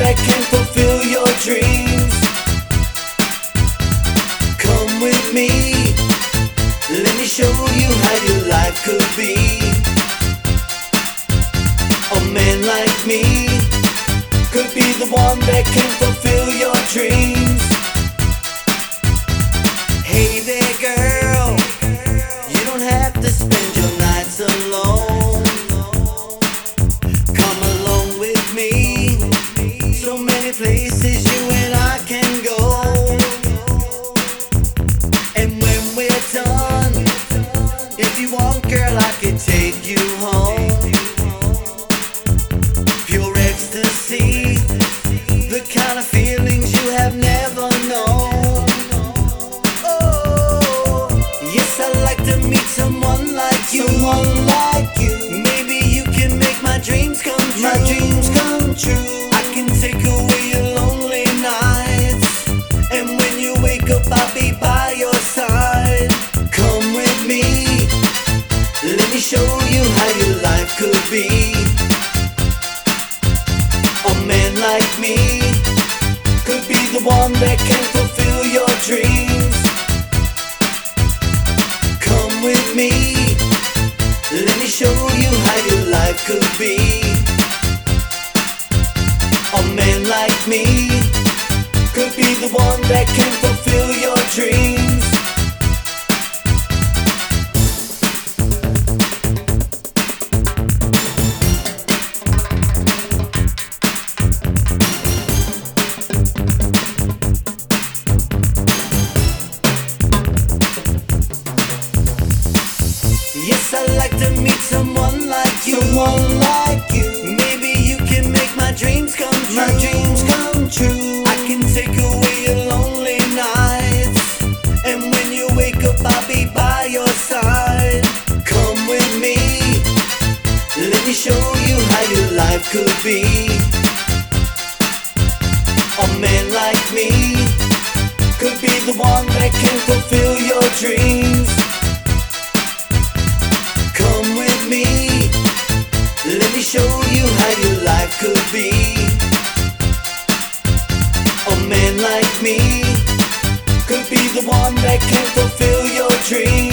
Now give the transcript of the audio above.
that can fulfill your dreams. Come with me. Let me show you how your life could be. A man like me could be the one that can fulfill your dreams. Be by your side. Come with me. Let me show you how your life could be. A man like me could be the one that can fulfill your dreams. Come with me. Let me show you how your life could be. A man like me could be the one that can fulfill I'd like to meet someone like you. Someone like you. Maybe you can make my dreams come true. My dreams come true. I can take away your lonely nights. And when you wake up, I'll be by your side. Come with me. Let me show you how your life could be. A man like me could be the one that can fulfill your dreams. Be. A man like me could be the one that can fulfill your dreams.